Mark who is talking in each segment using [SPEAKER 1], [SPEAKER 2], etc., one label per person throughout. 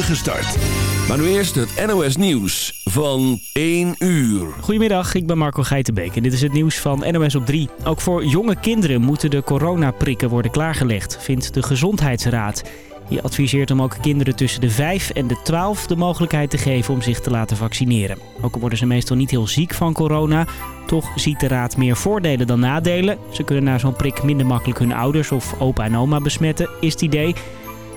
[SPEAKER 1] start. Maar nu eerst het NOS Nieuws van 1 uur.
[SPEAKER 2] Goedemiddag, ik ben Marco Geitenbeek en dit is het nieuws van NOS op 3. Ook voor jonge kinderen moeten de coronaprikken worden klaargelegd, vindt de Gezondheidsraad. Die adviseert om ook kinderen tussen de 5 en de 12 de mogelijkheid te geven om zich te laten vaccineren. Ook worden ze meestal niet heel ziek van corona, toch ziet de raad meer voordelen dan nadelen. Ze kunnen na zo'n prik minder makkelijk hun ouders of opa en oma besmetten, is het idee.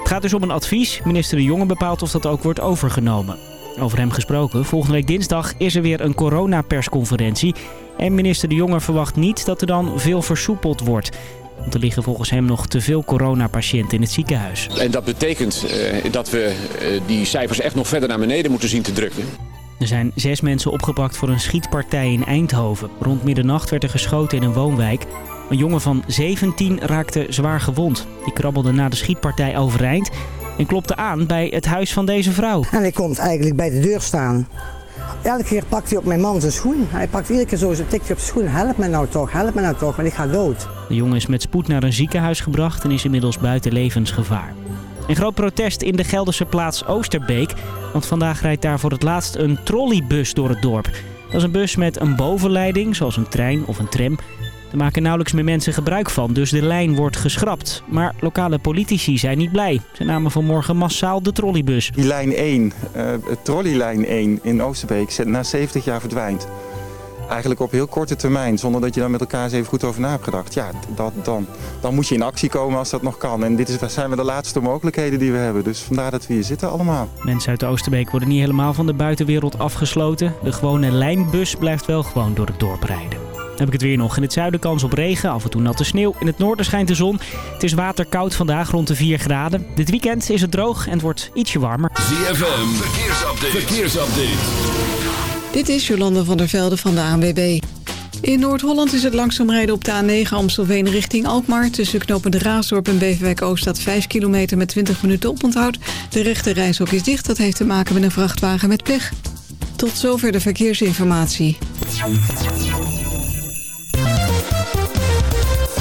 [SPEAKER 2] Het gaat dus om een advies. Minister De Jonge bepaalt of dat ook wordt overgenomen. Over hem gesproken, volgende week dinsdag is er weer een coronapersconferentie. En minister De Jonge verwacht niet dat er dan veel versoepeld wordt. Want er liggen volgens hem nog te veel coronapatiënten in het ziekenhuis.
[SPEAKER 3] En dat betekent uh, dat we uh, die cijfers echt nog verder naar beneden moeten zien te drukken.
[SPEAKER 2] Er zijn zes mensen opgepakt voor een schietpartij in Eindhoven. Rond middernacht werd er geschoten in een woonwijk. Een jongen van 17 raakte zwaar gewond. Die krabbelde na de schietpartij overeind en klopte aan bij het huis van deze vrouw.
[SPEAKER 4] En hij komt eigenlijk bij de deur staan. Elke keer pakt hij op mijn man zijn schoen. Hij pakt iedere keer zo zijn tikje op zijn schoen. Help me nou toch, help me nou toch, want ik ga dood.
[SPEAKER 2] De jongen is met spoed naar een ziekenhuis gebracht en is inmiddels buiten levensgevaar. Een groot protest in de Gelderse plaats Oosterbeek. Want vandaag rijdt daar voor het laatst een trolleybus door het dorp. Dat is een bus met een bovenleiding, zoals een trein of een tram. Er maken nauwelijks meer mensen gebruik van, dus de lijn wordt geschrapt. Maar lokale politici zijn niet blij. Ze namen vanmorgen massaal de trolleybus.
[SPEAKER 5] Die lijn 1, uh, trolleylijn 1 in Oosterbeek, na 70 jaar verdwijnt. Eigenlijk op heel korte termijn, zonder dat je daar met elkaar eens even goed over na hebt gedacht. Ja, dat, dan, dan moet je in actie komen als dat nog kan. En dit is, zijn we de laatste mogelijkheden die we hebben. Dus vandaar dat we hier zitten allemaal.
[SPEAKER 2] Mensen uit de Oosterbeek worden niet helemaal van de buitenwereld afgesloten. De gewone lijnbus blijft wel gewoon door het dorp rijden. Heb ik het weer nog. In het zuiden kans op regen, af en toe natte sneeuw. In het noorden schijnt de zon. Het is waterkoud vandaag rond de 4 graden. Dit weekend is het droog en het wordt ietsje warmer.
[SPEAKER 1] ZFM, verkeersupdate. verkeersupdate.
[SPEAKER 6] Dit is Jolande van der Velde van de ANWB. In Noord-Holland is het langzaam rijden op de A9 Amstelveen richting Alkmaar. Tussen knopen de Raasdorp en Beverwijk Oost staat 5 kilometer met 20 minuten oponthoud. De rechte reishok is dicht, dat heeft te maken met een vrachtwagen met pech. Tot zover de verkeersinformatie.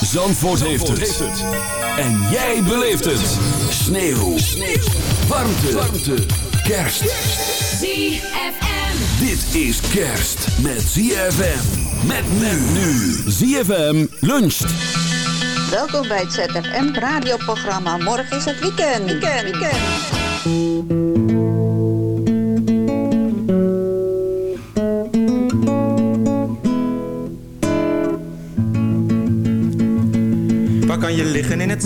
[SPEAKER 1] Zandvoort, heeft, het. En jij beleeft het. Sneeuw. Sneeuw. Warmte. Warmte. Kerst.
[SPEAKER 7] ZFM.
[SPEAKER 1] Dit is kerst met ZFM. Met men nu. ZFM luncht.
[SPEAKER 8] Welkom bij het ZFM radioprogramma. Morgen is het weekend. Weekend, weekend.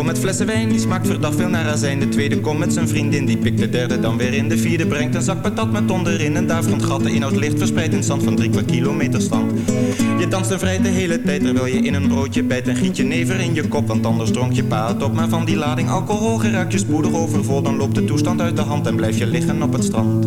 [SPEAKER 9] Komt met flessen wijn, die smaakt verdacht veel naar azijn. De tweede komt met zijn vriendin, die pikt de derde dan weer in. De vierde brengt een zak patat met onderin. En daarvan gat de inhoud licht verspreid in zand van drie kwart kilometer stand. Je danst en vrijt de hele tijd terwijl je in een broodje bijt. En giet je never in je kop, want anders dronk je pa het op. Maar van die lading alcohol geraakt je spoedig overvol. Dan loopt de toestand uit de hand en blijf je liggen op het strand.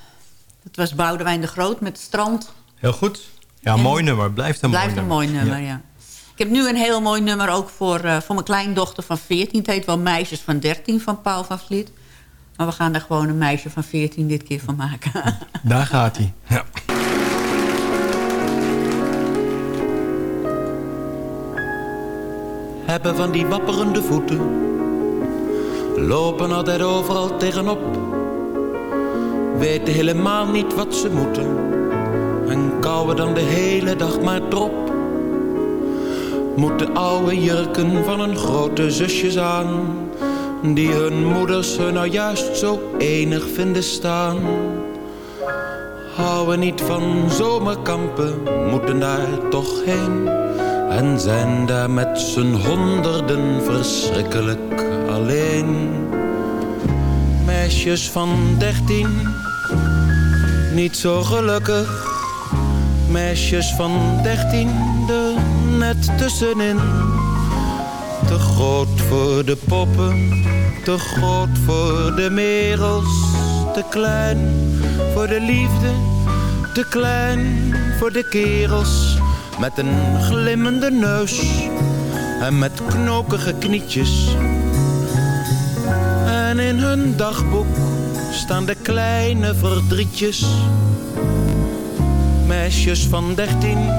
[SPEAKER 10] het was Boudewijn de Groot met Strand.
[SPEAKER 11] Heel goed. Ja,
[SPEAKER 10] En-
[SPEAKER 11] mooi nummer. Blijft een
[SPEAKER 10] Blijft
[SPEAKER 11] mooi
[SPEAKER 10] een
[SPEAKER 11] nummer.
[SPEAKER 10] mooi nummer, ja. Ik heb nu een heel mooi nummer ook voor, eh, voor mijn kleindochter van 14. Het heet wel Meisjes van 13 van Paul van Vliet. Maar we gaan er gewoon een meisje van 14 dit keer van maken.
[SPEAKER 11] Daar gaat hij. Ja.
[SPEAKER 12] hebben van die wapperende voeten. Lopen altijd overal tegenop. Weten helemaal niet wat ze moeten. En kouwen dan de hele dag maar drop. Moeten oude jurken van hun grote zusjes aan. Die hun moeders hun nou juist zo enig vinden staan. Houden niet van zomerkampen, moeten daar toch heen. En zijn daar met z'n honderden verschrikkelijk alleen. Meisjes van dertien, niet zo gelukkig. Meisjes van dertien, er net tussenin. Te groot voor de poppen, te groot voor de merels. Te klein voor de liefde, te klein voor de kerels. Met een glimmende neus en met knokige knietjes. En in hun dagboek staan de kleine verdrietjes. Meisjes van dertien,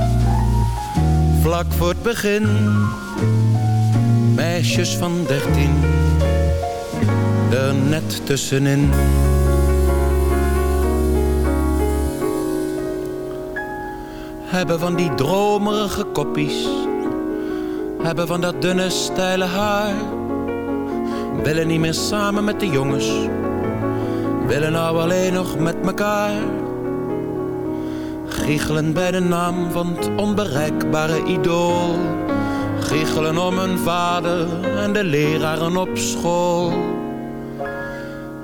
[SPEAKER 12] vlak voor het begin. Meisjes van dertien, er net tussenin. Hebben van die dromerige koppies. Hebben van dat dunne steile haar. Willen niet meer samen met de jongens. Willen nou alleen nog met mekaar. Giechelen bij de naam van het onbereikbare idool. Giechelen om hun vader en de leraren op school.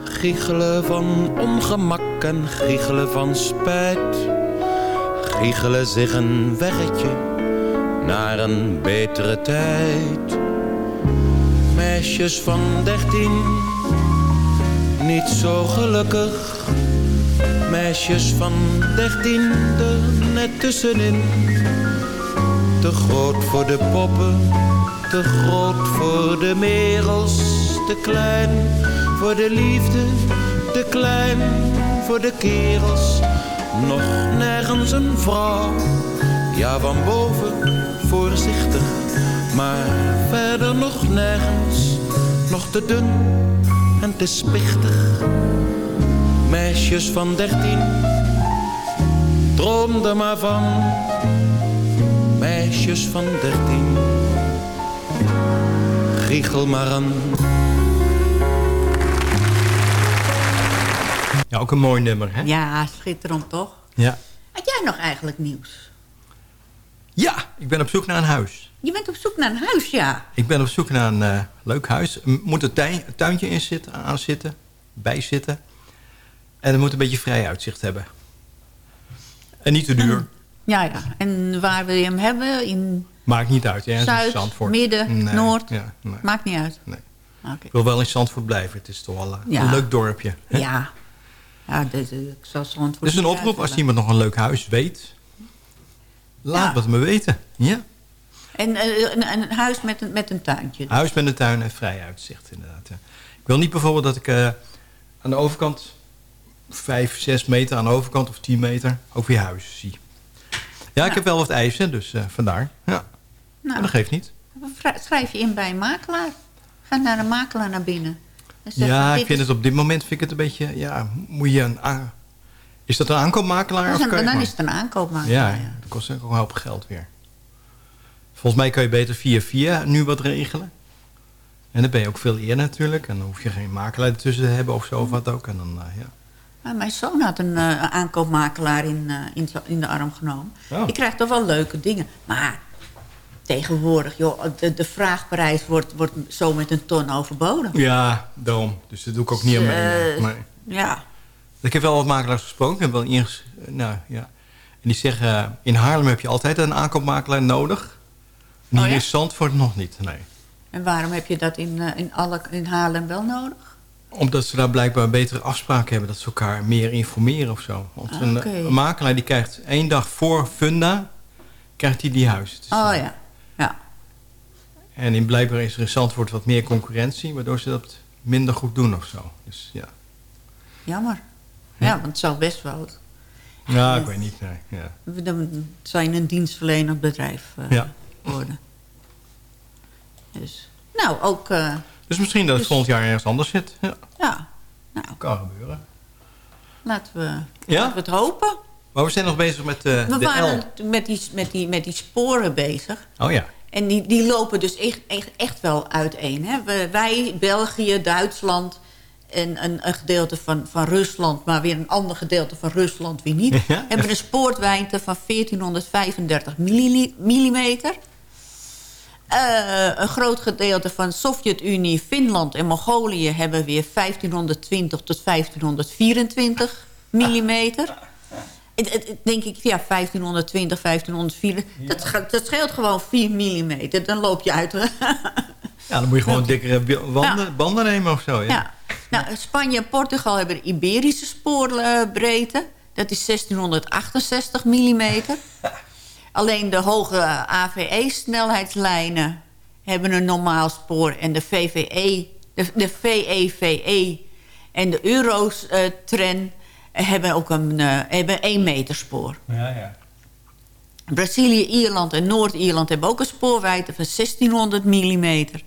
[SPEAKER 12] Giechelen van ongemak en giechelen van spijt. Giechelen zich een weggetje naar een betere tijd. Meisjes van dertien, niet zo gelukkig. Meisjes van dertien, er net tussenin. Te groot voor de poppen, te groot voor de merels. Te klein voor de liefde, te klein voor de kerels. Nog nergens een vrouw, ja van boven voorzichtig. Maar verder nog nergens, nog te dun en te spichtig. Meisjes van dertien, droom er maar van. Meisjes van dertien, giechel maar aan.
[SPEAKER 11] Ja, ook een mooi nummer, hè?
[SPEAKER 10] Ja, schitterend toch?
[SPEAKER 11] Ja.
[SPEAKER 10] Had jij nog eigenlijk nieuws?
[SPEAKER 11] Ja, ik ben op zoek naar een huis.
[SPEAKER 10] Je bent op zoek naar een huis, ja.
[SPEAKER 11] Ik ben op zoek naar een eh, leuk huis. Er moet een tuin, tuintje in zitten, aan zitten, bij zitten. En het moet een beetje vrij uitzicht hebben. En niet te duur.
[SPEAKER 10] Ja, ja. En waar wil je hem hebben? In
[SPEAKER 11] Maakt niet uit. In
[SPEAKER 10] Zuid,
[SPEAKER 11] Zandvoort.
[SPEAKER 10] midden,
[SPEAKER 11] Nee,
[SPEAKER 10] noord?
[SPEAKER 11] Ja, nee.
[SPEAKER 10] Maakt niet uit.
[SPEAKER 11] Nee. Ik wil wel in Zandvoort blijven. Het is toch wel eh,
[SPEAKER 10] Ja.
[SPEAKER 11] een leuk dorpje. hè?
[SPEAKER 10] Ja. Ja, dus, eh, ik zal Zandvoort
[SPEAKER 11] Dus een oproep als iemand nog een leuk huis weet. Laat wat me weten. Ja.
[SPEAKER 10] En eh, een, een huis met een, met een tuintje.
[SPEAKER 11] Huis met een tuin en vrij uitzicht inderdaad. ja. Ik wil niet bijvoorbeeld dat ik eh, aan de overkant... vijf, zes meter aan de overkant of tien meter ook weer huizen zie. Ja, ik heb wel wat eisen, dus eh, vandaar. Ja.
[SPEAKER 10] Nou.
[SPEAKER 11] Maar dat geeft niet.
[SPEAKER 10] Schrijf je in bij een makelaar. Ga naar een makelaar naar binnen. Zeg
[SPEAKER 11] Ja, ik vind
[SPEAKER 10] is-
[SPEAKER 11] het op dit moment vind ik het een beetje... Ja, moet je een... Is dat een aankoopmakelaar?
[SPEAKER 10] Dan
[SPEAKER 11] Of
[SPEAKER 10] is een- dan is het een aankoopmakelaar.
[SPEAKER 11] Ja,
[SPEAKER 10] ja.
[SPEAKER 11] dat kost ook een hoop geld weer. Volgens mij kan je beter via via nu wat regelen. En dan ben je ook veel eerder natuurlijk. En dan hoef je geen makelaar ertussen te hebben of zo of wat ook. En dan, eh, ja.
[SPEAKER 10] Maar mijn zoon had een eh, aankoopmakelaar in, eh, in, de arm genomen.
[SPEAKER 11] Oh.
[SPEAKER 10] Je krijgt toch wel leuke dingen. Maar tegenwoordig, joh, de, de vraagprijs wordt, wordt zo met een ton overboden.
[SPEAKER 11] ja, daarom. Dus dat doe ik ook niet aan mee. Maar
[SPEAKER 10] Ja,
[SPEAKER 11] ik heb wel wat makelaars gesproken. Ik heb wel inges- nou, ja. En die zeggen, eh, in Haarlem heb je altijd een aankoopmakelaar nodig. En hier
[SPEAKER 10] Oh ja?
[SPEAKER 11] in Zandvoort nog niet, nee.
[SPEAKER 10] en waarom heb je dat in, eh, in, alle, in Haarlem wel nodig?
[SPEAKER 11] Omdat ze daar blijkbaar betere afspraken hebben. Dat ze elkaar meer informeren of zo. Want
[SPEAKER 10] Ah,
[SPEAKER 11] een makelaar die krijgt één dag voor funda... krijgt hij die huis. Dus,
[SPEAKER 10] Oh ja, ja.
[SPEAKER 11] En in blijkbaar is er in Zandvoort wat meer concurrentie... waardoor ze dat minder goed doen of zo. Dus ja,
[SPEAKER 10] Jammer. Ja, want het zou best wel...
[SPEAKER 11] ja ik weet niet. Nee. Ja.
[SPEAKER 10] Dan zou je een dienstverlenend bedrijf eh,
[SPEAKER 11] Ja.
[SPEAKER 10] worden. Dus, nou, ook... eh,
[SPEAKER 11] Dus misschien dat het
[SPEAKER 10] Dus-
[SPEAKER 11] volgend jaar ergens anders zit. Ja,
[SPEAKER 10] ja, nou,
[SPEAKER 11] kan gebeuren.
[SPEAKER 10] laten we,
[SPEAKER 11] Ja?
[SPEAKER 10] laten we het hopen.
[SPEAKER 11] Maar we zijn nog bezig met eh,
[SPEAKER 10] We
[SPEAKER 11] de
[SPEAKER 10] waren
[SPEAKER 11] L.
[SPEAKER 10] met die, met, die, met die sporen bezig.
[SPEAKER 11] Oh ja.
[SPEAKER 10] En die, die lopen dus echt, echt, echt wel uiteen. Hè? We- wij, België, Duitsland en een, een gedeelte van, van Rusland... maar weer een ander gedeelte van Rusland weer niet...
[SPEAKER 11] Ja.
[SPEAKER 10] hebben een spoortwijnte van 1435 milli- millimeter. Eh, een groot gedeelte van Sovjet-Unie, Finland en Mongolië... hebben weer 1520 tot 1524 millimeter. Het- het- het- denk ik, ja, 1520, 1504. Dat, sche- dat scheelt gewoon 4 millimeter. Dan loop je uit.
[SPEAKER 11] Ja, dan moet je gewoon dikkere wanden, banden nemen of zo. Ja.
[SPEAKER 10] ja. Nou, Spanje en Portugal hebben de Iberische spoorbreedte. Dat is 1668 millimeter. Alleen de hoge AVE-snelheidslijnen hebben een normaal spoor. En de VVE, de, de VEVE en de Eurotren hebben ook een, eh, hebben één meter spoor.
[SPEAKER 11] Ja, ja.
[SPEAKER 10] Brazilië, Ierland en Noord-Ierland hebben ook een spoorwijdte van 1600 millimeter.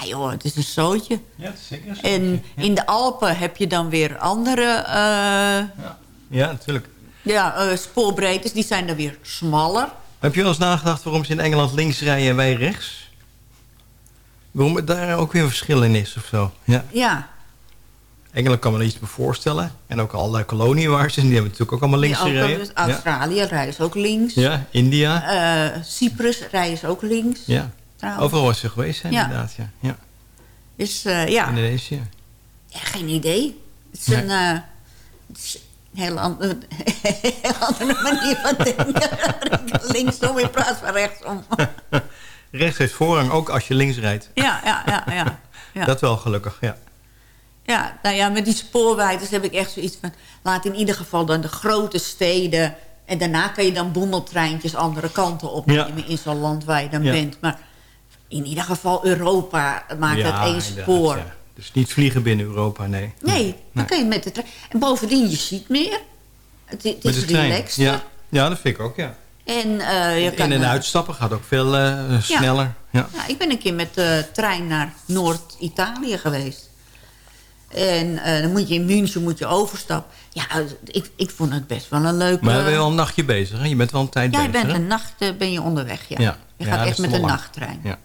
[SPEAKER 10] Ja joh, het is een zootje.
[SPEAKER 11] Ja, het is zeker een
[SPEAKER 10] En in de Alpen heb je dan weer andere eh,
[SPEAKER 11] Ja, natuurlijk.
[SPEAKER 10] ja, eh, spoorbreedtes. Die zijn dan weer smaller.
[SPEAKER 11] Heb je wel eens nagedacht waarom ze in Engeland links rijden en wij rechts? Waarom het daar ook weer een verschil in is of zo? Ja.
[SPEAKER 10] Ja,
[SPEAKER 11] Engeland kan me er iets bij voorstellen. En ook allerlei koloniën waar ze zijn, die hebben natuurlijk ook allemaal links gereden.
[SPEAKER 10] dus
[SPEAKER 11] ja.
[SPEAKER 10] Australië rijden ze ook links.
[SPEAKER 11] ja, India.
[SPEAKER 10] Eh, Cyprus rijden ze ook links.
[SPEAKER 11] Ja.
[SPEAKER 10] Trouwens.
[SPEAKER 11] Overal waar ze geweest zijn
[SPEAKER 10] Ja.
[SPEAKER 11] inderdaad. Ja. Ja.
[SPEAKER 10] Dus eh, ja.
[SPEAKER 11] Indonesië.
[SPEAKER 10] ja, geen idee. Het is
[SPEAKER 11] Nee.
[SPEAKER 10] een, eh, het is een hele andere, andere manier van denken. Linksom in plaats van rechtsom.
[SPEAKER 11] Rechts heeft voorrang, ook als je links rijdt.
[SPEAKER 10] Ja, ja, ja. ja. ja.
[SPEAKER 11] Dat wel gelukkig, ja.
[SPEAKER 10] Ja, nou ja, met die spoorwijders heb ik echt zoiets van... laat in ieder geval dan de grote steden... en daarna kan je dan boemeltreintjes andere kanten opnemen... in zo'n land waar je dan
[SPEAKER 11] Ja.
[SPEAKER 10] bent. Maar in ieder geval Europa maakt
[SPEAKER 11] ja,
[SPEAKER 10] het één spoor.
[SPEAKER 11] ja. Dus niet vliegen binnen Europa, nee.
[SPEAKER 10] Nee, dan kan je met de trein... En bovendien, je ziet meer. Het, is relaxter.
[SPEAKER 11] Ja. ja, dat vind ik ook, ja.
[SPEAKER 10] En, eh, je kan,
[SPEAKER 11] In- en
[SPEAKER 10] eh,
[SPEAKER 11] uitstappen gaat ook veel eh, sneller. Ja.
[SPEAKER 10] Ja, ik ben een keer met de trein naar Noord-Italië geweest. En dan moet je in München moet je overstappen. Ja, ik, ik vond het best wel een leuke...
[SPEAKER 11] Maar dan ben je wel een nachtje bezig, hè? Je bent wel een tijd
[SPEAKER 10] Ja, je
[SPEAKER 11] bezig,
[SPEAKER 10] bent
[SPEAKER 11] hè?
[SPEAKER 10] een nacht ben je onderweg, ja.
[SPEAKER 11] Ja.
[SPEAKER 10] Je gaat echt met een
[SPEAKER 11] lang.
[SPEAKER 10] nachttrein.
[SPEAKER 11] Ja.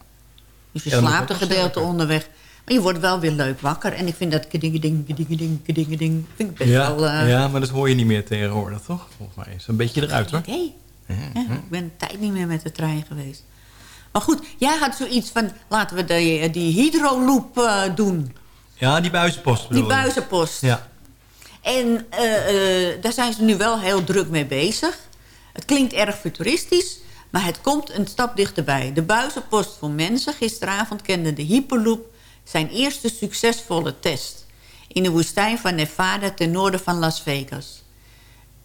[SPEAKER 10] Dus je slaapt een gedeelte onderweg. Maar je wordt wel weer leuk wakker. En ik vind dat kedingeding, kedingeding, kedingeding... vind ik best
[SPEAKER 11] Ja,
[SPEAKER 10] wel... eh,
[SPEAKER 11] ja, maar dat hoor je niet meer tegenwoordig, toch? Volgens mij is een beetje eruit, hoor.
[SPEAKER 10] idee. Ja, ik ben een tijd niet meer met de trein geweest. Maar goed, jij had zoiets van... laten we die, die hydroloop eh, doen.
[SPEAKER 11] Ja, die buizenpost
[SPEAKER 10] Die buizenpost.
[SPEAKER 11] Ja.
[SPEAKER 10] En eh, eh, daar zijn ze nu wel heel druk mee bezig. Het klinkt erg futuristisch, maar het komt een stap dichterbij. De buizenpost voor mensen gisteravond kende de Hyperloop... zijn eerste succesvolle test... in de woestijn van Nevada ten noorden van Las Vegas.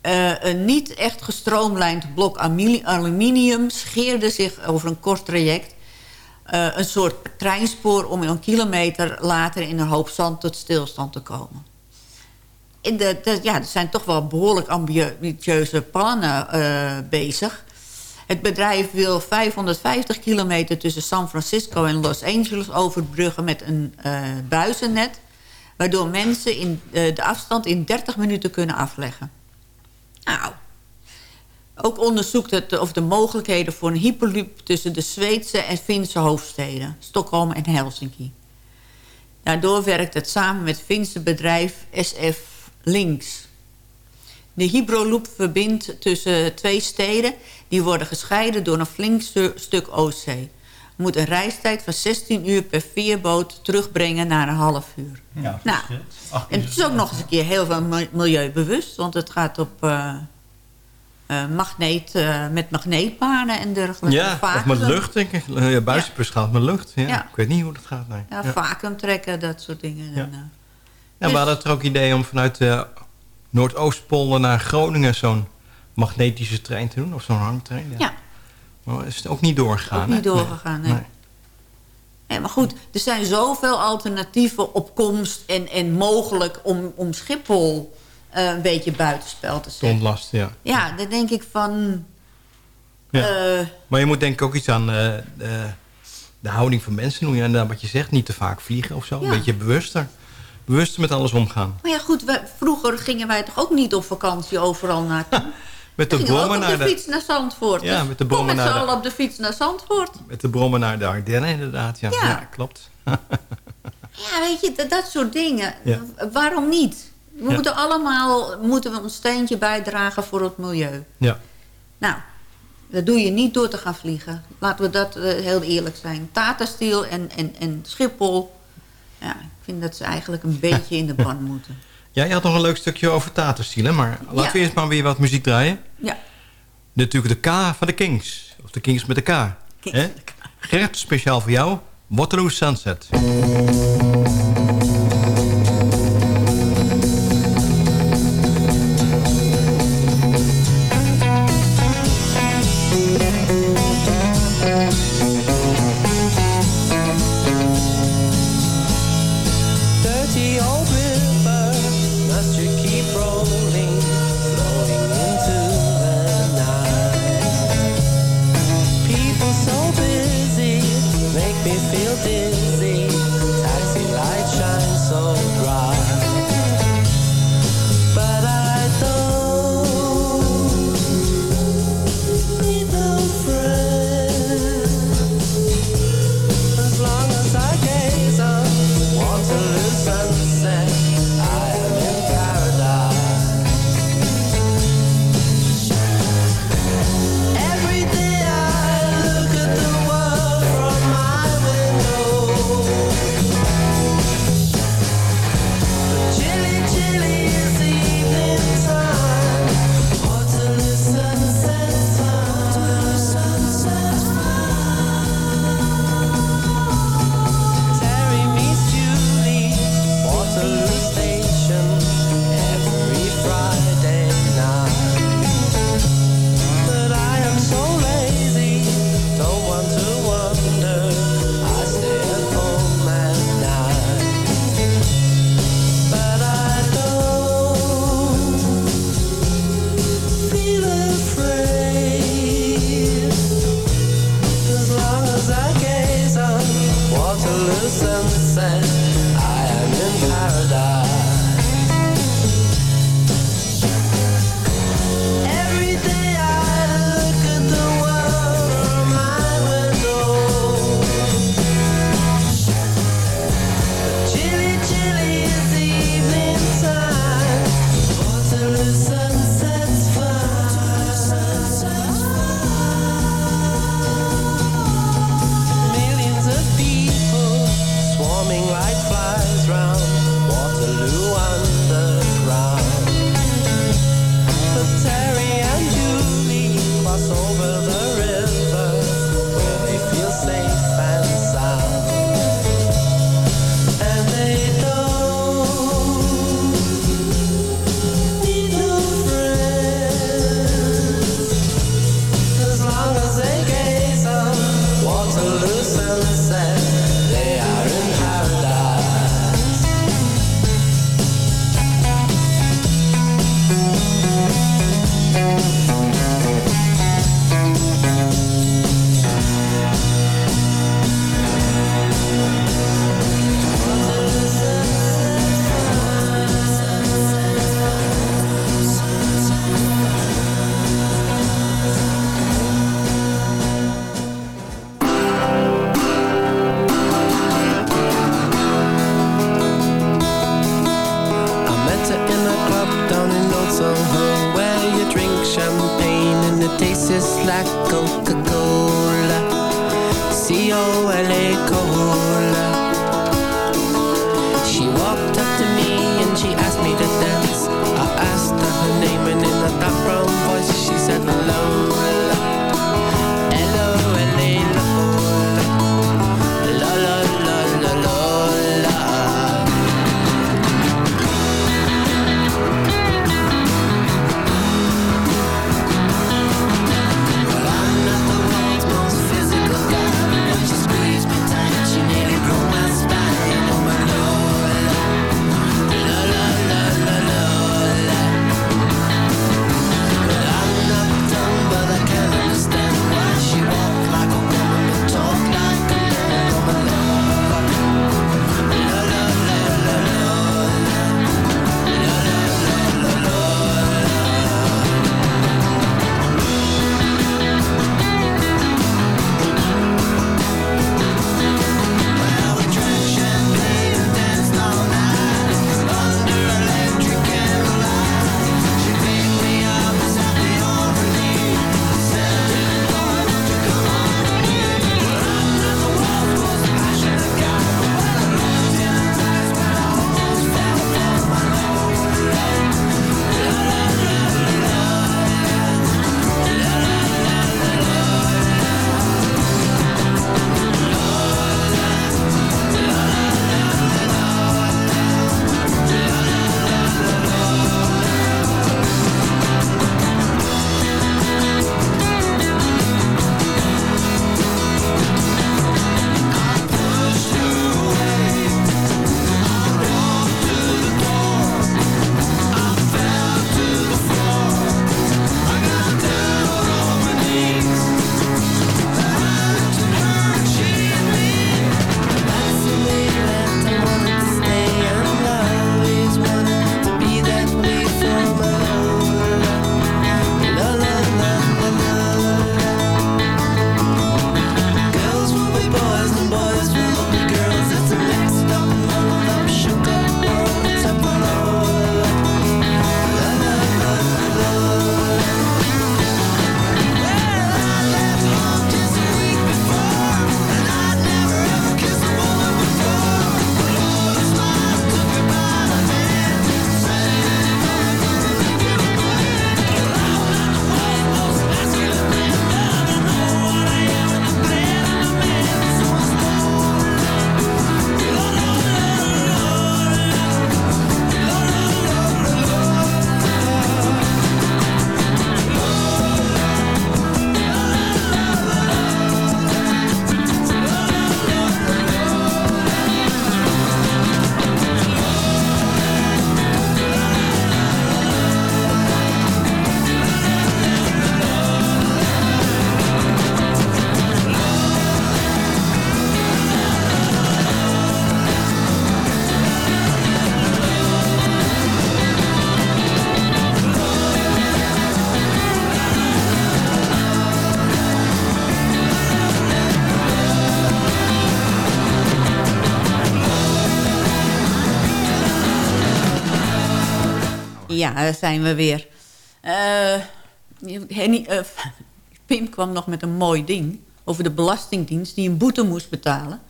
[SPEAKER 10] Eh, een niet echt gestroomlijnd blok aluminium... scheerde zich over een kort traject... eh, een soort treinspoor om een kilometer later in een hoop zand tot stilstand te komen in de- ja, er zijn toch wel behoorlijk ambitieuze plannen eh, bezig. Het bedrijf wil 550 kilometer tussen San Francisco en Los Angeles overbruggen met een eh, buizennet. Waardoor mensen in, eh, de afstand in 30 minuten kunnen afleggen. Nou, ook onderzoekt het of de mogelijkheden voor een hyperloop tussen de Zweedse en Finse hoofdsteden, Stockholm en Helsinki. Daardoor werkt het samen met Finse bedrijf SF Links. De Hyperloop verbindt tussen twee steden... die worden gescheiden door een flink stu- stuk Oostzee. Moet een reistijd van 16 uur per veerboot terugbrengen naar een half uur.
[SPEAKER 11] Ja,
[SPEAKER 10] Nou, en het is ook nog eens een keer heel veel mi- milieubewust... want het gaat op eh, eh, magneet, eh, met magneetbanen en dergelijke.
[SPEAKER 11] Ja, of met lucht, denk ik. Ja, buizenpost gaat met lucht. Ja.
[SPEAKER 10] Ja.
[SPEAKER 11] Ik weet niet hoe dat gaat. Nee.
[SPEAKER 10] Ja,
[SPEAKER 11] Ja.
[SPEAKER 10] vacuüm trekken, dat soort dingen.
[SPEAKER 11] Ja.
[SPEAKER 10] En, eh,
[SPEAKER 11] Ja, we hadden het er ook idee om vanuit de Noordoostpolder naar Groningen zo'n magnetische trein te doen. Of zo'n hangtrein. Ja.
[SPEAKER 10] Ja.
[SPEAKER 11] Maar is het ook niet doorgegaan.
[SPEAKER 10] Ook niet doorgegaan, nee. Nee, maar goed, er zijn zoveel alternatieven op komst en, en mogelijk om, om Schiphol eh, een beetje buitenspel te
[SPEAKER 11] Te
[SPEAKER 10] zetten.
[SPEAKER 11] ontlasten, ja.
[SPEAKER 10] Ja, dan denk ik van...
[SPEAKER 11] Ja.
[SPEAKER 10] eh,
[SPEAKER 11] Maar je moet denk ik ook iets aan eh, de, de houding van mensen doen. Inderdaad, wat je zegt, niet te vaak vliegen of zo.
[SPEAKER 10] Ja.
[SPEAKER 11] Een beetje bewuster. Bewuster met alles omgaan.
[SPEAKER 10] maar ja, goed, vroeger gingen wij toch ook niet op vakantie overal naartoe?
[SPEAKER 11] Met de brommen naar de,
[SPEAKER 10] fiets naar Zandvoort.
[SPEAKER 11] Ja,
[SPEAKER 10] Dus
[SPEAKER 11] met de brommen naar de-
[SPEAKER 10] allen op de fiets naar Zandvoort.
[SPEAKER 11] met de brommen naar de Ardennen inderdaad. Ja,
[SPEAKER 10] Ja.
[SPEAKER 11] ja. klopt.
[SPEAKER 10] Ja, weet je, dat, dat soort dingen.
[SPEAKER 11] Ja.
[SPEAKER 10] Waarom niet? We moeten allemaal moeten we ons steentje bijdragen voor het milieu.
[SPEAKER 11] Ja.
[SPEAKER 10] Nou, dat doe je niet door te gaan vliegen. Laten we dat eh, heel eerlijk zijn. Tata Steel en, en, en Schiphol... Ja, ik vind dat ze eigenlijk een beetje in de ban moeten.
[SPEAKER 11] Ja, je had nog een leuk stukje over Taterstiel, hè? Maar laten
[SPEAKER 10] Ja.
[SPEAKER 11] we eerst maar weer wat muziek draaien.
[SPEAKER 10] Ja.
[SPEAKER 11] Natuurlijk de K van de Kings. Of de Kings met de K. hè? Gert, speciaal voor jou. Waterloo Sunset.
[SPEAKER 13] Taste is
[SPEAKER 10] Ja, daar zijn we weer. Eh, eh, Pim kwam nog met een mooi ding over de Belastingdienst... die een boete moest betalen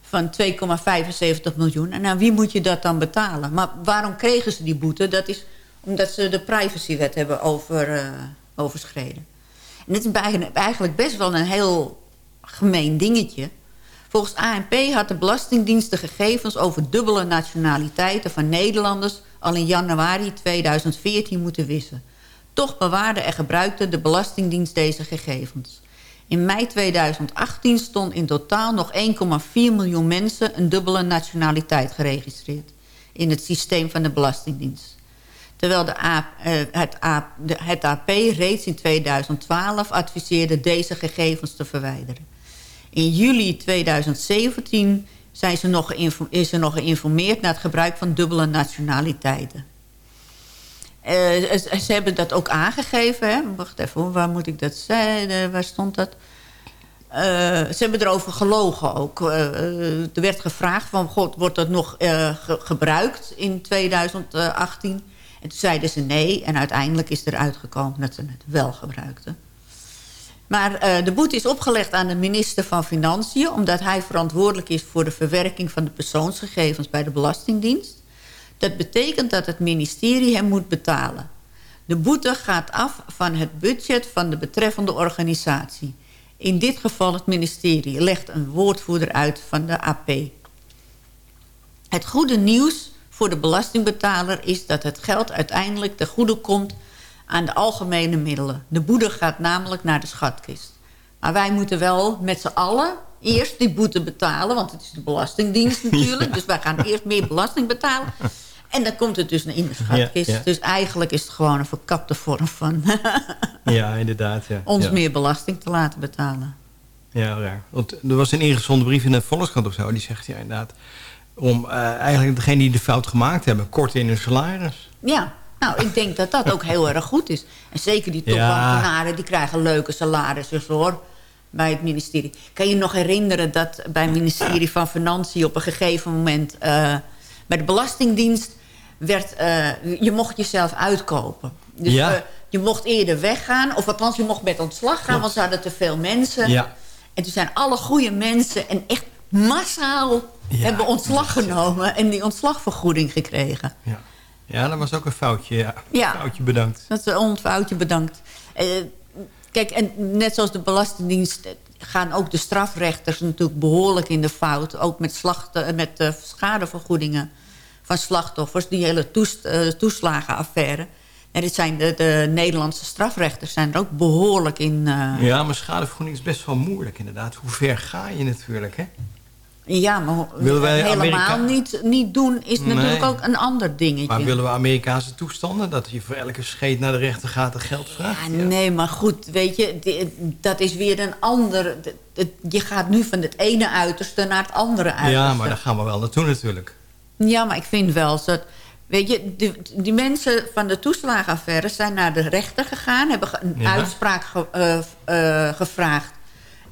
[SPEAKER 10] van 2,75 miljoen. En aan wie moet je dat dan betalen? Maar waarom kregen ze die boete? Dat is omdat ze de privacywet hebben over, eh, overschreden. En dit is eigenlijk best wel een heel gemeen dingetje. Volgens ANP had de Belastingdienst de gegevens over dubbele nationaliteiten van Nederlanders al in januari 2014 moeten wissen. Toch bewaarde en gebruikte de Belastingdienst deze gegevens. In mei 2018 stond in totaal nog 1,4 miljoen mensen een dubbele nationaliteit geregistreerd in het systeem van de Belastingdienst. Terwijl de eh, het, het AP reeds in 2012 adviseerde deze gegevens te verwijderen. In juli 2017 zijn ze nog is er nog geïnformeerd naar het gebruik van dubbele nationaliteiten. Eh, ze, hebben dat ook aangegeven. Hè? Wacht even, waar moet ik dat zeggen? Waar stond dat? Eh, ze hebben erover gelogen ook. Eh, er werd gevraagd van, god, wordt dat nog ge- gebruikt in 2018? En toen zeiden ze nee. En uiteindelijk is eruit gekomen dat ze het wel gebruikten. Maar eh, de boete is opgelegd aan de minister van Financiën... omdat hij verantwoordelijk is voor de verwerking van de persoonsgegevens bij de Belastingdienst. Dat betekent dat het ministerie hem moet betalen. De boete gaat af van het budget van de betreffende organisatie. In dit geval het ministerie, legt een woordvoerder uit van de AP. Het goede nieuws voor de belastingbetaler is dat het geld uiteindelijk ten goede komt aan de algemene middelen. De boete gaat namelijk naar de schatkist. Maar wij moeten wel met z'n allen eerst die boete betalen... want het is de Belastingdienst natuurlijk. Dus wij gaan eerst meer belasting betalen. En dan komt het dus in de schatkist.
[SPEAKER 11] Ja, ja.
[SPEAKER 10] Dus eigenlijk is het gewoon een verkapte vorm van...
[SPEAKER 11] Ja, inderdaad. Ja.
[SPEAKER 10] ons meer belasting te laten betalen.
[SPEAKER 11] Ja, raar. Want er was een ingezonden brief in de Volkskrant of zo. Die zegt ja inderdaad... om eh, eigenlijk degene die de fout gemaakt hebben... kort in hun salaris.
[SPEAKER 10] Ja, nou, ik denk dat dat ook heel erg goed is. En zeker die topambtenaren, die krijgen leuke salarissen hoor. Bij het ministerie. Kan je nog herinneren dat bij het ministerie van Financiën... op een gegeven moment eh, bij de Belastingdienst... werd eh, je mocht jezelf uitkopen. Dus
[SPEAKER 11] Ja.
[SPEAKER 10] eh, je mocht eerder weggaan. Of althans, je mocht met ontslag gaan, want ze hadden te veel mensen.
[SPEAKER 11] Ja.
[SPEAKER 10] En toen zijn alle goede mensen en echt massaal... hebben ontslag genomen en die ontslagvergoeding gekregen.
[SPEAKER 11] Ja, dat was ook een foutje. Ja,
[SPEAKER 10] Ja.
[SPEAKER 11] foutje bedankt.
[SPEAKER 10] Dat is een ontfoutje bedankt. Eh, kijk, en net zoals de Belastingdienst... eh, gaan ook de strafrechters natuurlijk behoorlijk in de fout. Ook met, slachten, eh, met schadevergoedingen van slachtoffers. Die hele toes, toeslagenaffaire. En dit zijn de, de Nederlandse strafrechters zijn er ook behoorlijk in...
[SPEAKER 11] Ja, maar schadevergoeding is best wel moeilijk inderdaad. Hoe ver ga je natuurlijk, hè?
[SPEAKER 10] Ja, maar
[SPEAKER 11] Willen wij
[SPEAKER 10] helemaal
[SPEAKER 11] Amerika-
[SPEAKER 10] niet, niet doen is natuurlijk ook een ander dingetje.
[SPEAKER 11] Maar willen we Amerikaanse toestanden? Dat je voor elke scheet naar de rechter gaat en geld vraagt?
[SPEAKER 10] Ja, nee, maar goed, weet je, dat is weer een ander... Je gaat nu van het ene uiterste naar het andere uiterste.
[SPEAKER 11] Ja, maar daar gaan we wel naartoe natuurlijk.
[SPEAKER 10] Ja, maar ik vind wel dat... Weet je, die, die mensen van de toeslagenaffaire zijn naar de rechter gegaan... hebben een
[SPEAKER 11] Ja.
[SPEAKER 10] uitspraak ge- eh, eh, gevraagd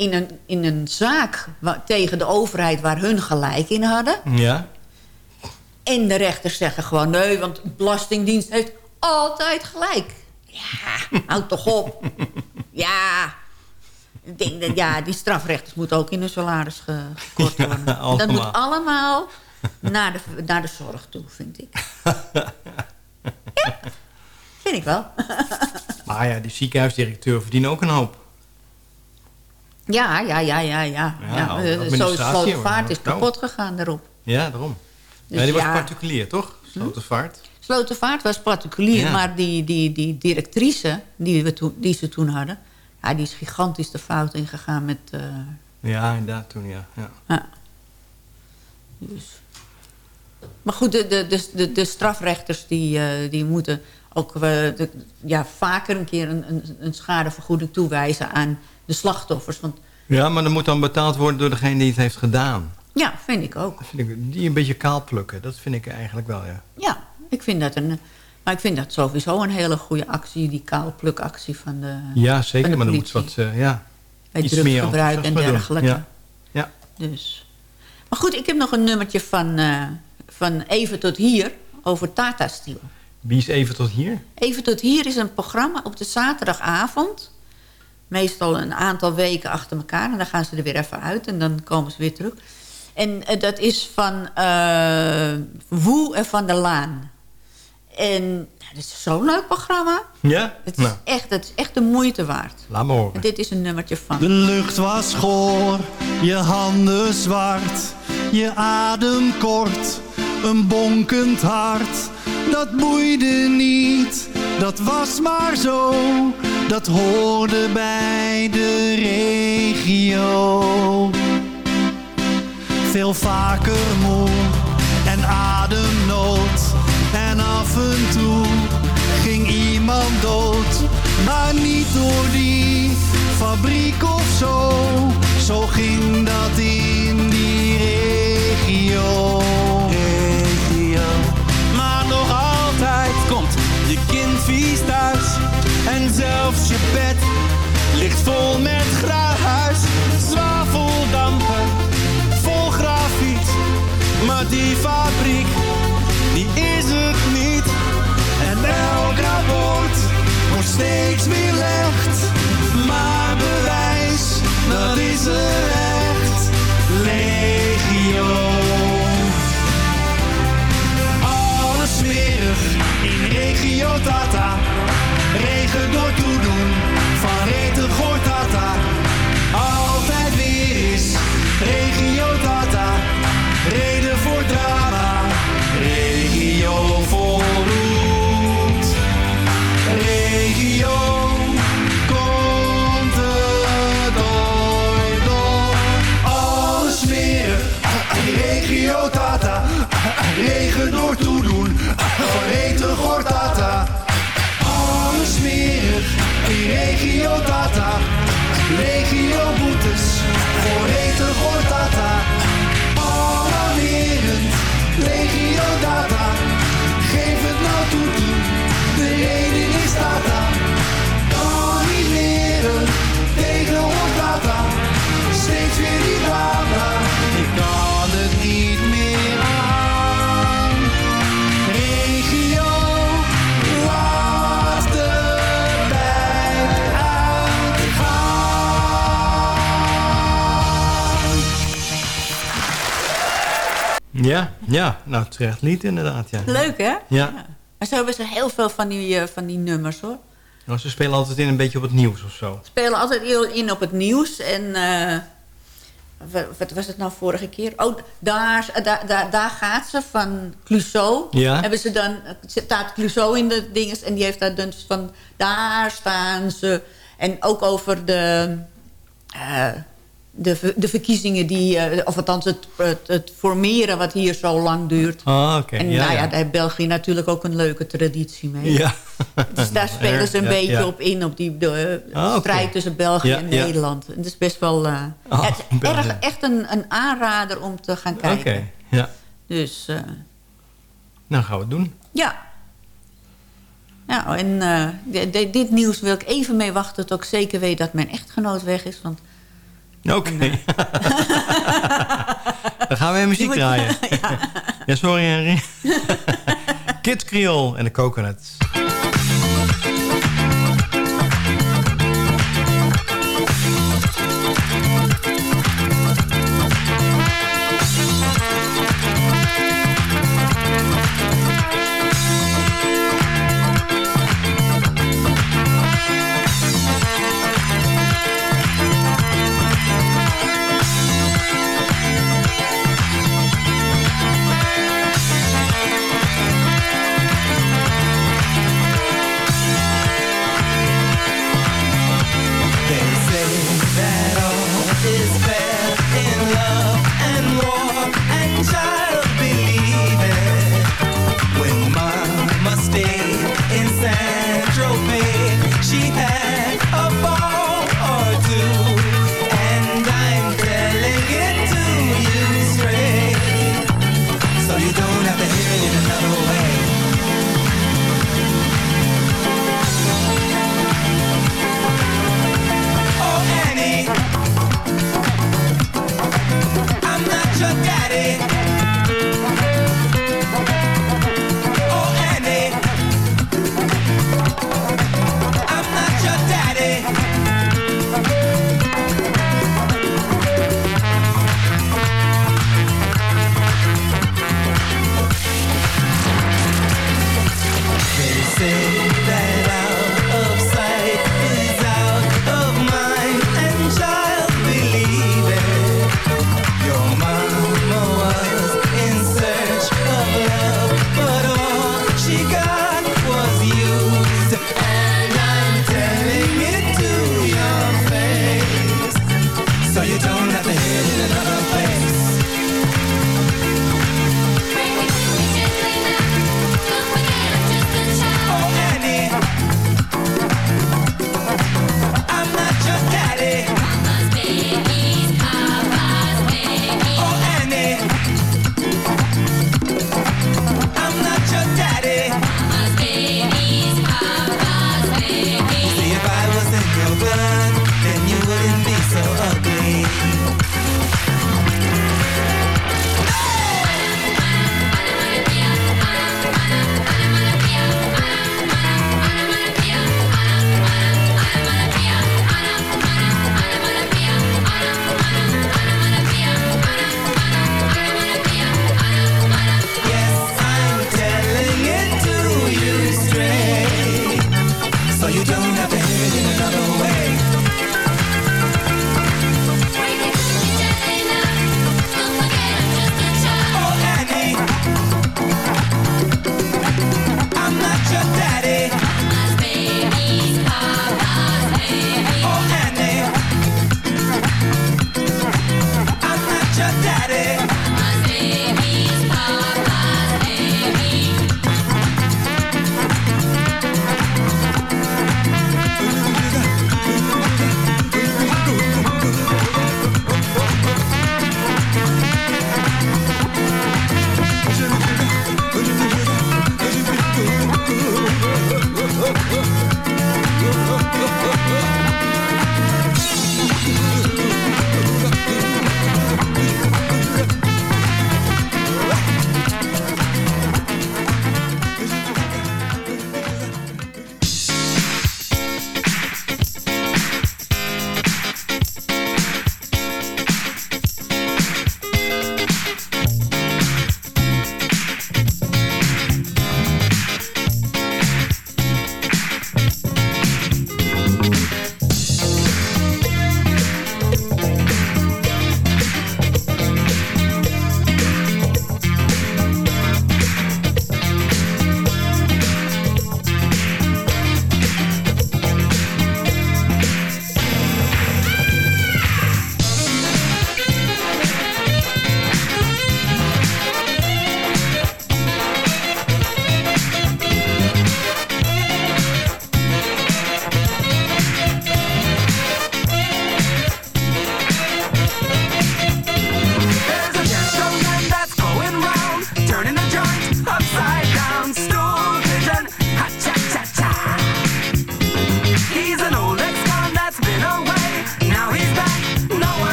[SPEAKER 10] in een, in een zaak tegen de overheid... waar hun gelijk in hadden.
[SPEAKER 11] Ja?
[SPEAKER 10] En de rechters zeggen gewoon... nee, want de Belastingdienst heeft altijd gelijk. Ja, houd toch op. Ja, ik denk dat ja, die strafrechters moeten ook in hun salaris ge- gekort worden. dat moet allemaal naar de, naar de zorg toe, vind ik. ja, vind ik wel.
[SPEAKER 11] Maar ja, die ziekenhuisdirecteur verdient ook een hoop.
[SPEAKER 10] Ja, ja, ja, ja, ja.
[SPEAKER 11] Ja,
[SPEAKER 10] ja, eh, Zo Slotervaart
[SPEAKER 11] hoor.
[SPEAKER 10] is kapot gegaan daarop.
[SPEAKER 11] Ja, daarom.
[SPEAKER 10] Dus
[SPEAKER 11] ja, die was
[SPEAKER 10] ja.
[SPEAKER 11] particulier, toch? Slotervaart.
[SPEAKER 10] Slotervaart was particulier,
[SPEAKER 11] Ja.
[SPEAKER 10] maar die, die, die directrice die, we toen, die ze toen hadden... Ja, die is gigantisch de fout ingegaan met... eh,
[SPEAKER 11] Ja, inderdaad, toen ja. ja.
[SPEAKER 10] ja. Dus. Maar goed, de, de, de, de, strafrechters die, eh, die moeten ook de, ja, vaker een keer een, een, een schadevergoeding toewijzen aan de slachtoffers. Want
[SPEAKER 11] Ja, maar dan moet dan betaald worden door degene die het heeft gedaan.
[SPEAKER 10] ja, vind ik ook.
[SPEAKER 11] Vind ik, die een beetje kaal plukken, dat vind ik eigenlijk wel, ja.
[SPEAKER 10] Ja, ik vind dat een... Maar ik vind dat sowieso een hele goede actie, die kaalplukactie van de
[SPEAKER 11] Ja, zeker,
[SPEAKER 10] de
[SPEAKER 11] maar dan moet wat, eh, ja,
[SPEAKER 10] Bij
[SPEAKER 11] iets meer
[SPEAKER 10] drugsgebruik en dergelijke.
[SPEAKER 11] Ja. ja.
[SPEAKER 10] Dus. Maar goed, ik heb nog een nummertje van, eh, van Even tot Hier over Tata Steel.
[SPEAKER 11] Wie is even tot hier?
[SPEAKER 10] Even tot Hier is een programma op de zaterdagavond. Meestal een aantal weken achter elkaar. En dan gaan ze er weer even uit en dan komen ze weer terug. En eh, dat is van eh Woe en Van der Laan. En dat is zo'n leuk programma.
[SPEAKER 11] Ja?
[SPEAKER 10] Het is,
[SPEAKER 11] Nou,
[SPEAKER 10] echt, het is echt de moeite waard.
[SPEAKER 11] laat me horen.
[SPEAKER 10] En dit is een nummertje van.
[SPEAKER 14] De lucht was goor, je handen zwart, je adem kort, een bonkend hart. Dat boeide niet, dat was maar zo, dat hoorde bij de regio. Veel vaker moe en ademnood en af en toe ging iemand dood. Maar niet door die fabriek of zo, zo ging dat in die regio. regio.
[SPEAKER 12] Maar nog altijd komt je kind vies thuis zelfs je bed ligt vol met gruis, zwaveldampen, vol grafiet. Maar die fabriek, die is het niet.
[SPEAKER 14] En
[SPEAKER 15] elk
[SPEAKER 14] rapport wordt steeds meer licht. Maar bewijs, dat is er echt. Legio. Alles smerig in regio Tata Regen door
[SPEAKER 15] ja. Nou, terecht lied inderdaad, ja.
[SPEAKER 10] Leuk, hè?
[SPEAKER 15] Ja.
[SPEAKER 10] Maar zo hebben ze heel veel van die, eh, van die nummers, hoor.
[SPEAKER 15] Nou, ze spelen altijd in een beetje op het nieuws of zo.
[SPEAKER 10] spelen altijd heel in op het nieuws. En eh, wa- wat was het nou vorige keer? Oh, daar, daar, daar, daar gaat ze van Clouseau.
[SPEAKER 15] Ja.
[SPEAKER 10] Hebben ze dan, staat Clouseau in de dinges. En die heeft daar dus van, daar staan ze. En ook over de, eh, de, de verkiezingen die, eh, of althans het, het, het formeren wat hier zo lang duurt.
[SPEAKER 15] Ah, oké.
[SPEAKER 10] En
[SPEAKER 15] ja,
[SPEAKER 10] nou ja, daar heeft België natuurlijk ook een leuke traditie mee.
[SPEAKER 15] Ja.
[SPEAKER 10] Dus daar spelen ze een
[SPEAKER 15] Ja,
[SPEAKER 10] beetje op in, op die de,
[SPEAKER 15] Ah, oké.
[SPEAKER 10] strijd tussen België en. Nederland. Het is best wel eh,
[SPEAKER 15] Ah,
[SPEAKER 10] ja, het is
[SPEAKER 15] België.
[SPEAKER 10] erg, echt een, een aanrader om te gaan
[SPEAKER 15] Oké,
[SPEAKER 10] kijken.
[SPEAKER 15] ja.
[SPEAKER 10] Dus eh,
[SPEAKER 15] Nou, gaan we het doen.
[SPEAKER 10] ja. Nou, en eh, di- di- dit nieuws wil ik even mee wachten... tot ik zeker weet dat mijn echtgenoot weg is. Want
[SPEAKER 15] Oké. Dan gaan we weer muziek draaien. ja. sorry Henry. Kids Creole en de Coconuts.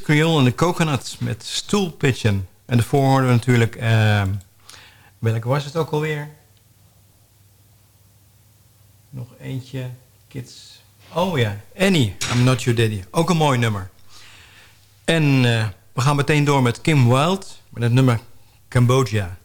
[SPEAKER 11] Krioel Creole en de Coconuts met Stool Pigeon. En de voorhoede natuurlijk... Uh, welke was het ook alweer? Nog eentje. Kids. Oh ja, Annie, I'm Not Your Daddy. Ook een mooi nummer. En eh, we gaan meteen door met Kim Wilde met het nummer Cambodja.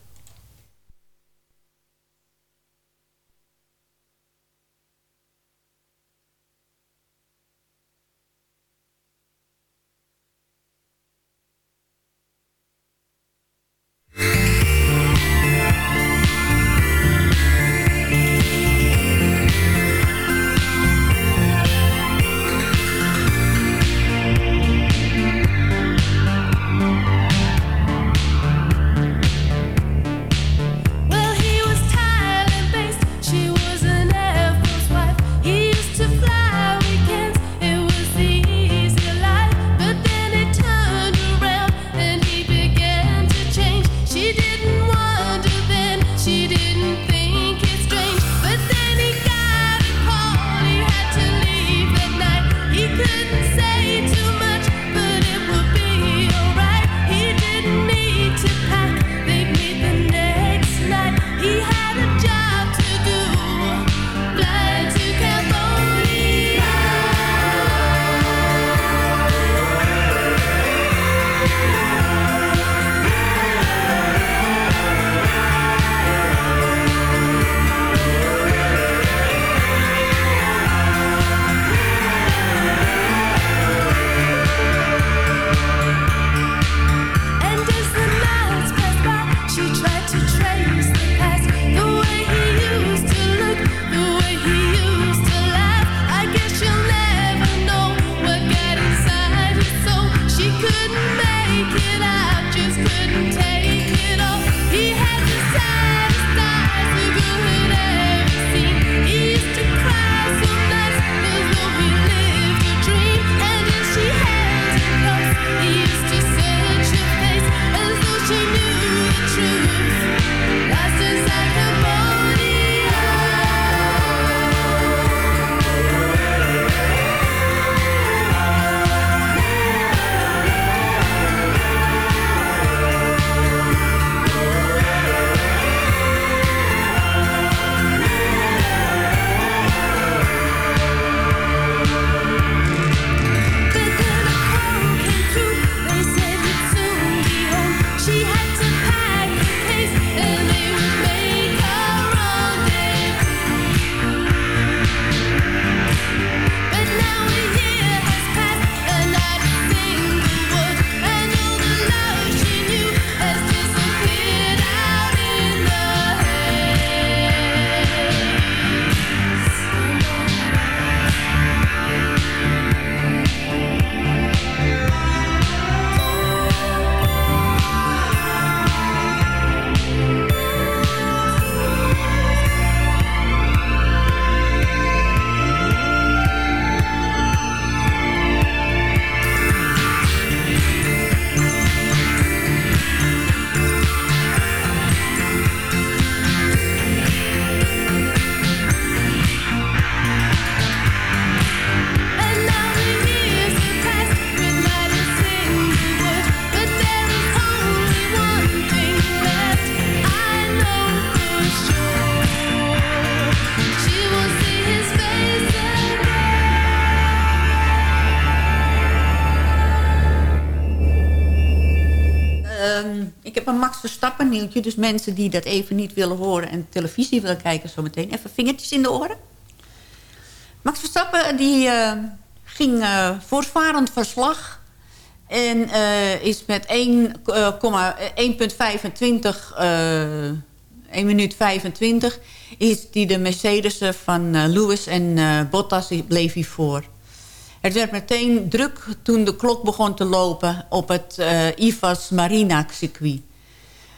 [SPEAKER 10] Nieuwtje. Dus mensen die dat even niet willen horen en televisie willen kijken zometeen. Even vingertjes in de oren. Max Verstappen die, eh, ging eh, voortvarend verslag. En eh, is met 1, eh, komma, eh, 1,25... eh 1 minuut 25 is die de Mercedes van Lewis en eh, Bottas bleef hij voor. Het werd meteen druk toen de klok begon te lopen op het eh Ivas Marina circuit.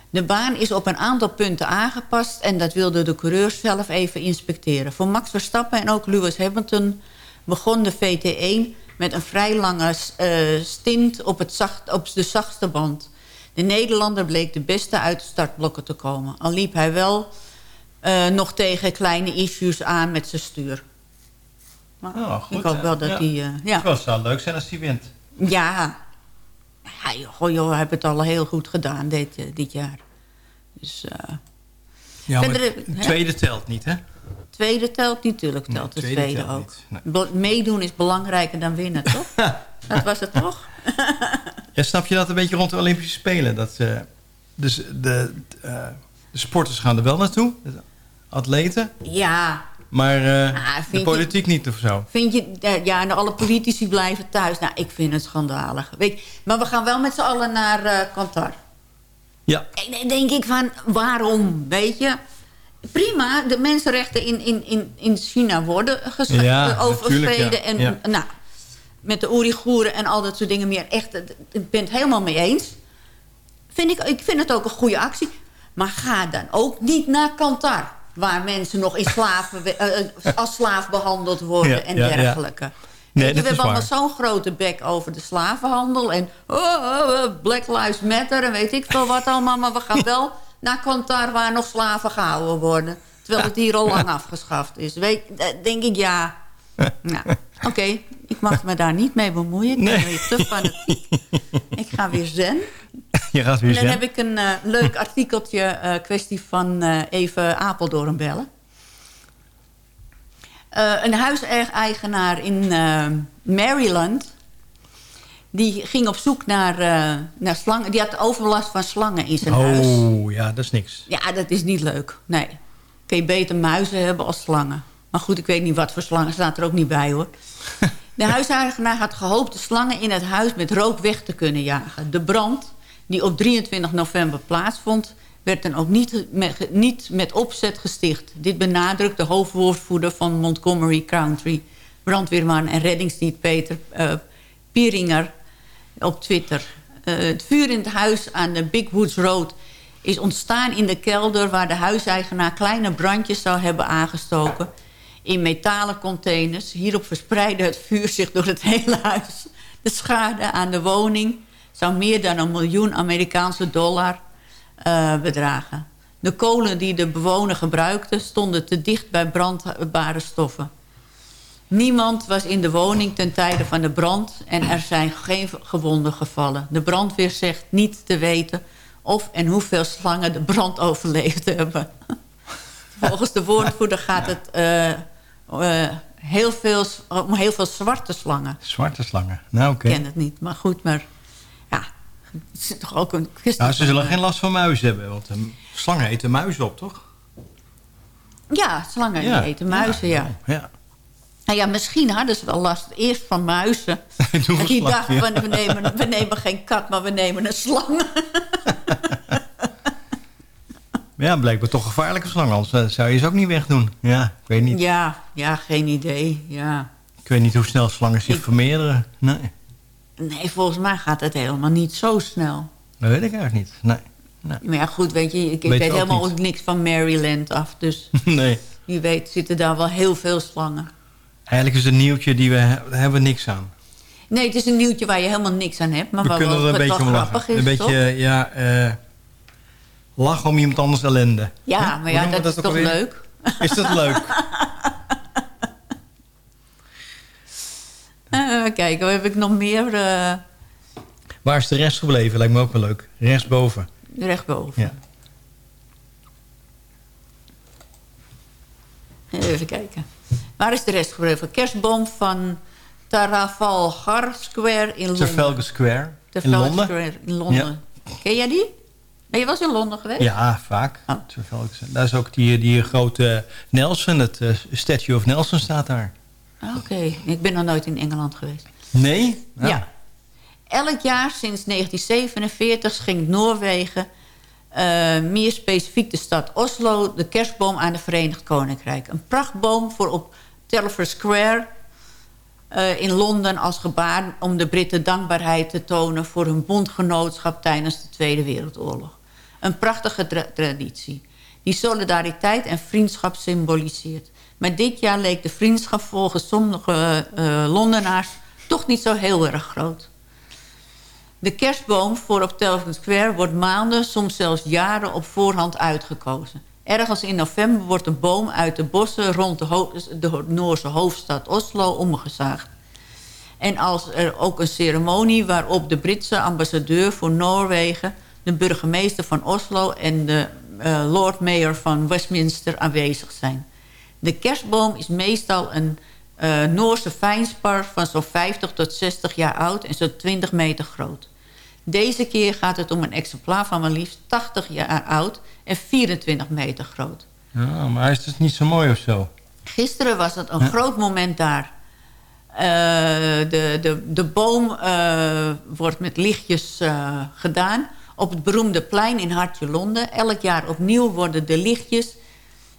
[SPEAKER 10] De baan is op een aantal punten aangepast en dat wilden de coureurs zelf even inspecteren. Voor Max Verstappen en ook Lewis Hamilton begon de VT1 met een vrij lange eh, stint op, het zacht, op de zachtste band. De Nederlander bleek de beste uit de startblokken te komen. Al liep hij wel eh, nog tegen kleine issues aan met zijn stuur. Maar
[SPEAKER 11] Oh, goed,
[SPEAKER 10] ik hoop wel dat hij... eh, ja.
[SPEAKER 11] Het zou leuk zijn als hij wint.
[SPEAKER 10] Ja. Ja, joh, joh, we hebben het al heel goed gedaan dit, eh, dit jaar. Dus, eh,
[SPEAKER 11] Ja, maar
[SPEAKER 10] verder,
[SPEAKER 11] het
[SPEAKER 10] hè?
[SPEAKER 11] tweede telt niet, hè?
[SPEAKER 10] tweede telt niet, natuurlijk telt de
[SPEAKER 11] tweede
[SPEAKER 10] tweede, ook. Meedoen is belangrijker dan winnen, toch? dat was het toch?
[SPEAKER 11] Ja, snap je dat een beetje rond de Olympische Spelen? Dat, eh, dus de, de sporters gaan er wel naartoe, atleten,
[SPEAKER 10] Ja,
[SPEAKER 11] maar eh,
[SPEAKER 10] Ah,
[SPEAKER 11] de
[SPEAKER 10] je-
[SPEAKER 11] politiek niet of zo.
[SPEAKER 10] vind je... eh, ja, en alle politici blijven thuis. Nou, ik vind het schandalig. Weet, je, maar we gaan wel met z'n allen naar eh Qatar.
[SPEAKER 11] Ja.
[SPEAKER 10] En dan denk ik van, waarom? Weet je... Prima, de mensenrechten in, in, in, in China worden
[SPEAKER 11] Ja,
[SPEAKER 10] overschreden.
[SPEAKER 11] ja.
[SPEAKER 10] En
[SPEAKER 11] Ja.
[SPEAKER 10] nou, met de Oeigoeren en al dat soort dingen meer. Echt, ik ben het helemaal mee eens. Vind ik, ik vind het ook een goede actie. Maar ga dan ook niet naar Qatar. Waar mensen nog in slaven, eh, eh, als slaaf behandeld worden
[SPEAKER 11] Ja,
[SPEAKER 10] en
[SPEAKER 11] ja, ja.
[SPEAKER 10] dergelijke.
[SPEAKER 11] Nee, dat
[SPEAKER 10] we hebben allemaal zo'n grote bek over de slavenhandel. En oh, oh, oh, Black Lives Matter en weet ik veel wat allemaal. Maar we gaan wel naar Qatar waar nog slaven gehouden worden. Terwijl het hier al lang afgeschaft is. Weet, eh, denk ik, ja. Nou, oké. Ik mag me daar niet mee bemoeien. Ik ben weer te fanatiek. Ik ga weer zen.
[SPEAKER 11] Je gaat weer
[SPEAKER 10] En dan heb ik een eh, leuk artikeltje, eh, kwestie van eh, even Apeldoorn bellen. Een huiseigenaar in Maryland... die ging op zoek naar, naar slangen. Die had overlast van slangen in zijn huis.
[SPEAKER 11] Oh, ja, dat is niks.
[SPEAKER 10] Ja, dat is niet leuk. Nee. Kun je beter muizen hebben als slangen. Maar goed, ik weet niet wat voor slangen. Staat er ook niet bij, hoor. De huiseigenaar had gehoopt de slangen in het huis met rook weg te kunnen jagen. De brand, die op 23 november plaatsvond... werd dan ook niet met, niet met opzet gesticht. Dit benadrukt de hoofdwoordvoerder van Montgomery County... brandweerman en reddingsdienst Peter eh, Pieringer op Twitter. Eh, het vuur in het huis aan de Big Woods Road is ontstaan in de kelder... waar de huiseigenaar kleine brandjes zou hebben aangestoken... in metalen containers. Hierop verspreidde het vuur zich door het hele huis. De schade aan de woning zou meer dan een miljoen Amerikaanse dollar eh, bedragen. De kolen die de bewoner gebruikte stonden te dicht bij brandbare stoffen. Niemand was in de woning ten tijde van de brand en er zijn geen gewonden gevallen. De brandweer zegt niet te weten of en hoeveel slangen de brand overleefd hebben. Volgens de woordvoerder gaat het eh, heel veel, om heel veel zwarte slangen.
[SPEAKER 11] Zwarte slangen. Nou, oké.
[SPEAKER 10] Ik ken het niet, maar goed, maar ja, het is toch ook een kwestie
[SPEAKER 11] Nou, ze zullen geen last van muizen hebben, want um, slangen eten muizen op, toch?
[SPEAKER 10] Ja, slangen
[SPEAKER 11] Ja.
[SPEAKER 10] eten muizen, ja.
[SPEAKER 11] Ja.
[SPEAKER 10] Nou ja, misschien hadden ze wel last eerst van muizen.
[SPEAKER 11] We
[SPEAKER 10] En die dachten,
[SPEAKER 11] ja.
[SPEAKER 10] van, we, nemen, we nemen geen kat, maar we nemen een slang.
[SPEAKER 11] Ja, blijkbaar toch gevaarlijke slangen, anders eh, zou je ze ook niet wegdoen. Ja, ik weet niet.
[SPEAKER 10] Ja, ja, geen idee. Ja.
[SPEAKER 11] Ik weet niet hoe snel slangen zich vermeerderen. Nee,
[SPEAKER 10] Nee, volgens mij gaat het helemaal niet zo snel.
[SPEAKER 11] dat weet ik eigenlijk niet. Nee.
[SPEAKER 10] Maar ja, goed, weet je, ik
[SPEAKER 11] Weet je
[SPEAKER 10] helemaal ook niks van Maryland af. Dus
[SPEAKER 11] nee.
[SPEAKER 10] wie weet zitten daar wel heel veel slangen.
[SPEAKER 11] Eigenlijk is het een nieuwtje die we hebben niks aan.
[SPEAKER 10] Nee, het is een nieuwtje waar je helemaal niks aan hebt. Maar
[SPEAKER 11] we kunnen er een
[SPEAKER 10] wat
[SPEAKER 11] beetje
[SPEAKER 10] wel
[SPEAKER 11] om
[SPEAKER 10] grappig
[SPEAKER 11] lachen.
[SPEAKER 10] is,
[SPEAKER 11] een beetje,
[SPEAKER 10] toch?
[SPEAKER 11] ja, eh lachen om iemand anders ellende.
[SPEAKER 10] Ja, maar ja, dat is toch leuk?
[SPEAKER 11] Is dat leuk?
[SPEAKER 10] Eh, kijken, wat heb ik nog meer eh,
[SPEAKER 11] Waar is de rest gebleven? Lijkt me ook wel leuk. Rechtsboven.
[SPEAKER 10] rechtboven?
[SPEAKER 11] Ja.
[SPEAKER 10] Even kijken. Waar is de rest gebleven? Kerstboom van Trafalgar Square in Londen.
[SPEAKER 11] Trafalgar Square in Londen.
[SPEAKER 10] Square in Londen. Ken jij die? Ben je wel eens in Londen geweest?
[SPEAKER 11] Ja, vaak. Zeg. Daar is ook die, die grote Nelson, het eh, Statue of Nelson staat daar.
[SPEAKER 10] Ah, Oké, ik ben nog nooit in Engeland geweest.
[SPEAKER 11] Nee?
[SPEAKER 10] Ja. Elk jaar sinds 1947 schenkt Noorwegen, eh, meer specifiek de stad Oslo, de kerstboom aan de Verenigd Koninkrijk. Een prachtboom voor op Telfer Square eh, in Londen als gebaar om de Britten dankbaarheid te tonen voor hun bondgenootschap tijdens de Tweede Wereldoorlog. Een prachtige tra- traditie die solidariteit en vriendschap symboliseert. Maar dit jaar leek de vriendschap volgens sommige eh, Londenaars toch niet zo heel erg groot. De kerstboom voor op Telford Square wordt maanden, soms zelfs jaren op voorhand uitgekozen. Ergens in november wordt een boom uit de bossen rond de, de Noorse hoofdstad Oslo omgezaagd. En als er ook een ceremonie waarop de Britse ambassadeur voor Noorwegen... de burgemeester van Oslo en de eh, Lord Mayor van Westminster aanwezig zijn. De kerstboom is meestal een eh, Noorse fijnspar van zo'n 50 tot 60 jaar oud en zo'n 20 meter groot. Deze keer gaat het om een exemplaar van maar liefst 80 jaar oud en 24 meter groot.
[SPEAKER 11] Ja, maar hij is dus niet zo mooi of zo.
[SPEAKER 10] Gisteren was het een
[SPEAKER 11] Ja.
[SPEAKER 10] groot moment daar. Eh, de, de, de boom wordt met lichtjes gedaan op het beroemde plein in Hartje Londen. Elk jaar opnieuw worden de lichtjes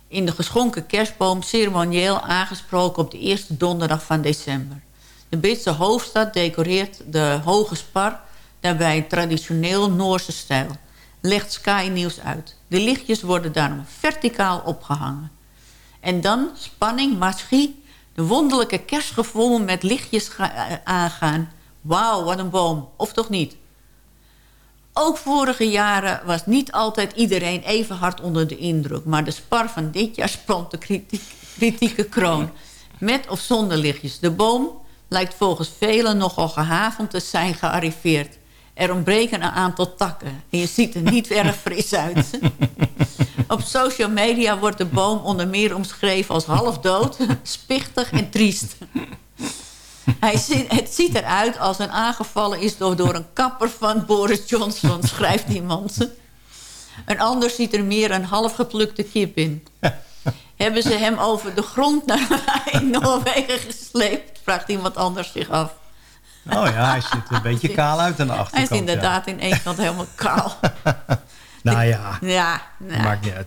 [SPEAKER 10] in de geschonken kerstboom ceremonieel aangesproken op de eerste donderdag van december. De Britse hoofdstad decoreert de hoge spar daarbij traditioneel Noorse stijl. Legt Sky News uit. De lichtjes worden daarom verticaal opgehangen. En dan spanning, magie, de wonderlijke kerstgevoel met lichtjes eh, aangaan. Wauw, wat een boom. Of toch niet? Ook vorige jaren was niet altijd iedereen even hard onder de indruk. Maar de spar van dit jaar spant de kritiek, kritieke kroon. Met of zonder lichtjes. De boom lijkt volgens velen nogal gehavend te zijn gearriveerd. Er ontbreken een aantal takken. En je ziet er niet erg fris uit. Op social media wordt de boom onder meer omschreven als half dood, spichtig en triest. Hij ziet, het ziet eruit als een aangevallen is door, door een kapper van Boris Johnson, schrijft iemand. Een ander ziet er meer een half geplukte kip in. Hebben ze hem over de grond naar in Noorwegen gesleept? Vraagt iemand anders zich af.
[SPEAKER 11] Oh ja, hij ziet er een beetje kaal uit aan de
[SPEAKER 10] Hij
[SPEAKER 11] achterkant.
[SPEAKER 10] is inderdaad in één kant helemaal kaal.
[SPEAKER 11] Nou ja,
[SPEAKER 10] Ja, nou,
[SPEAKER 11] maakt niet uit.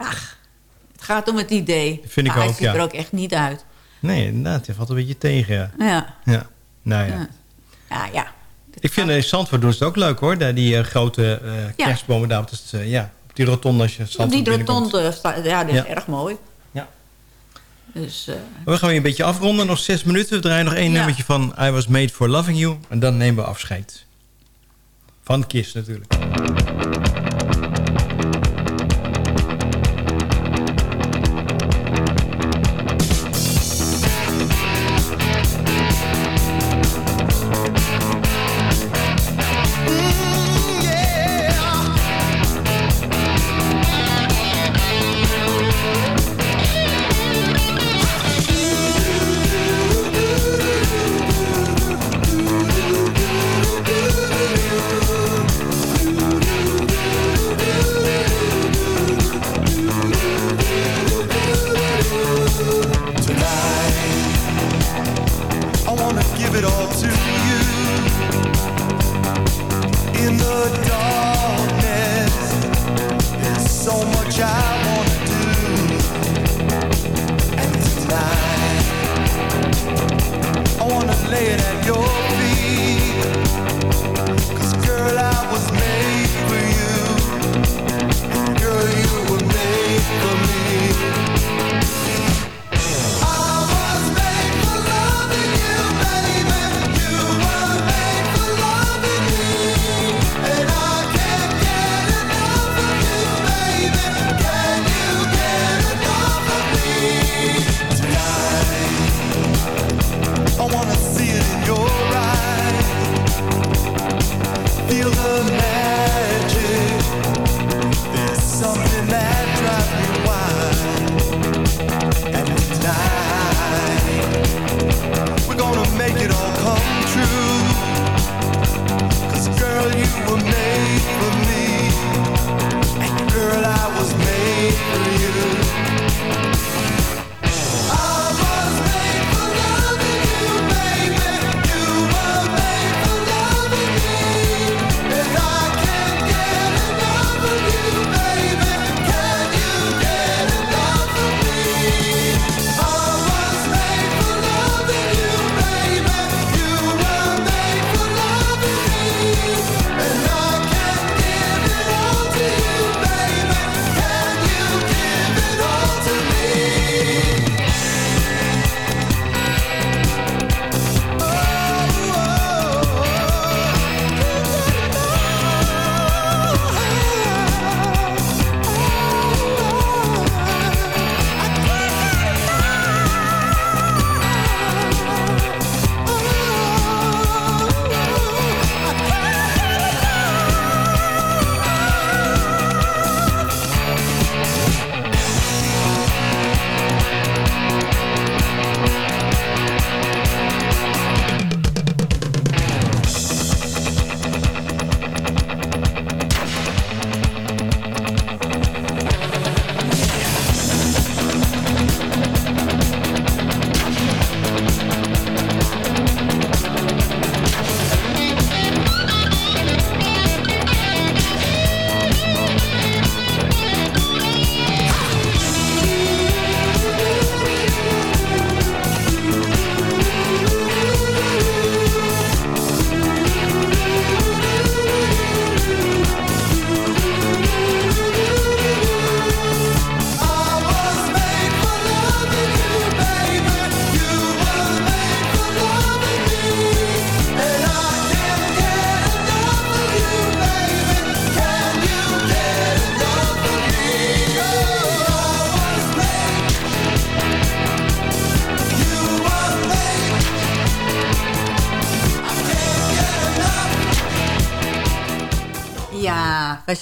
[SPEAKER 10] het gaat om het idee.
[SPEAKER 11] vind ik
[SPEAKER 10] Maar hij
[SPEAKER 11] ook,
[SPEAKER 10] ziet
[SPEAKER 11] ja.
[SPEAKER 10] er ook echt niet uit.
[SPEAKER 11] Nee, inderdaad, het valt een beetje tegen. Ja.
[SPEAKER 10] Ja,
[SPEAKER 11] ja. Nou ja.
[SPEAKER 10] Ja. ja.
[SPEAKER 11] Ik vind in Zandvoort doen ze het ook leuk hoor. Daar Die eh, grote eh,
[SPEAKER 10] Ja.
[SPEAKER 11] kerstbomen daar. op eh, ja, op die rotonde als je
[SPEAKER 10] Op
[SPEAKER 11] Zandvoort
[SPEAKER 10] die
[SPEAKER 11] binnenkomt.
[SPEAKER 10] rotonde ja, dat is erg mooi.
[SPEAKER 11] Ja.
[SPEAKER 10] Dus, eh,
[SPEAKER 11] We gaan weer een beetje afronden. Nog zes minuten. We draaien nog één nummertje van I Was Made For Loving You. En dan nemen we afscheid. Van Kiss natuurlijk.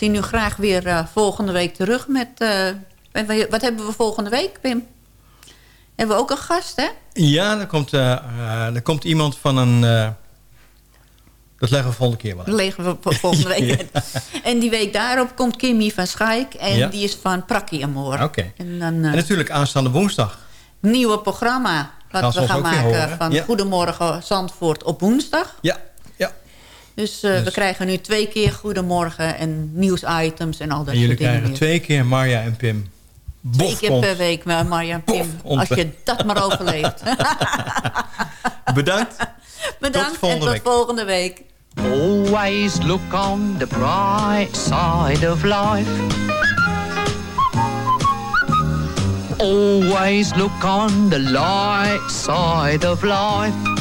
[SPEAKER 10] Zien u graag weer eh, volgende week terug met... eh, wat hebben we volgende week, Pim? Hebben we ook een gast, hè?
[SPEAKER 11] Ja, er komt, eh, er komt iemand van een... dat leggen we volgende keer wel.
[SPEAKER 10] Dat leggen we volgende week.
[SPEAKER 11] Ja.
[SPEAKER 10] En die week daarop komt Kimmy van Schaik. En
[SPEAKER 11] Ja.
[SPEAKER 10] die is van Prakkie Amor.
[SPEAKER 11] Oké.
[SPEAKER 10] En dan
[SPEAKER 11] En natuurlijk aanstaande woensdag.
[SPEAKER 10] nieuwe programma. Wat we gaan maken van
[SPEAKER 11] Ja.
[SPEAKER 10] Goedemorgen Zandvoort op woensdag.
[SPEAKER 11] Ja,
[SPEAKER 10] Dus, eh, we krijgen nu twee keer Goedemorgen en nieuwsitems en al dat
[SPEAKER 11] En jullie
[SPEAKER 10] soort dingen.
[SPEAKER 11] krijgen twee keer Marja en Pim.
[SPEAKER 10] Twee
[SPEAKER 11] Bof
[SPEAKER 10] keer
[SPEAKER 11] komt.
[SPEAKER 10] per week, maar Marja en Pim. Als je dat maar overleeft.
[SPEAKER 11] Bedankt.
[SPEAKER 10] Bedankt en
[SPEAKER 16] week.
[SPEAKER 10] tot volgende week.
[SPEAKER 16] Always look on the bright side of life. Always look on the light side of life.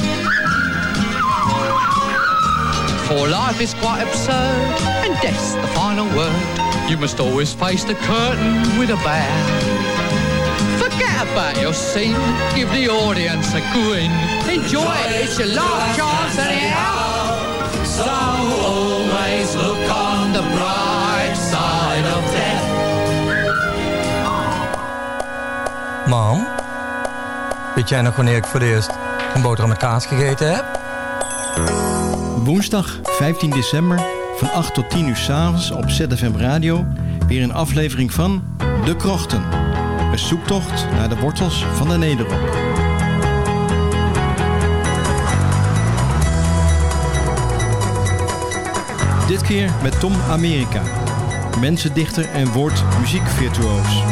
[SPEAKER 16] For life is quite absurd, and death's the final word. You must always face the curtain with a bow. Forget about your scene, give the audience a grin. Enjoy it, it's your last chance anyhow. So always look on the bright side of death.
[SPEAKER 17] Mam, weet jij nog wanneer ik voor het eerst een boterham met kaas gegeten heb?
[SPEAKER 11] Woensdag 15 december van 8 tot 10 uur s'avonds op ZFM Radio... weer een aflevering van De Krochten. Een zoektocht naar de wortels van de Nederrok. Dit keer met Tom Amerika. Mensendichter en woordmuziekvirtuoos.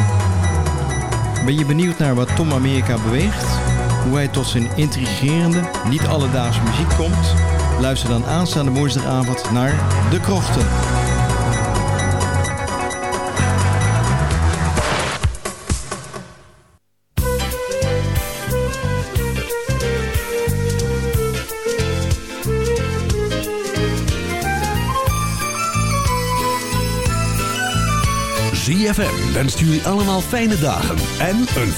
[SPEAKER 11] Ben je benieuwd naar wat Tom Amerika beweegt? Hoe hij tot zijn intrigerende, niet alledaagse muziek komt? Luister dan aanstaande woensdagavond naar De Krochten.
[SPEAKER 1] ZFM wenst jullie allemaal fijne dagen en een voor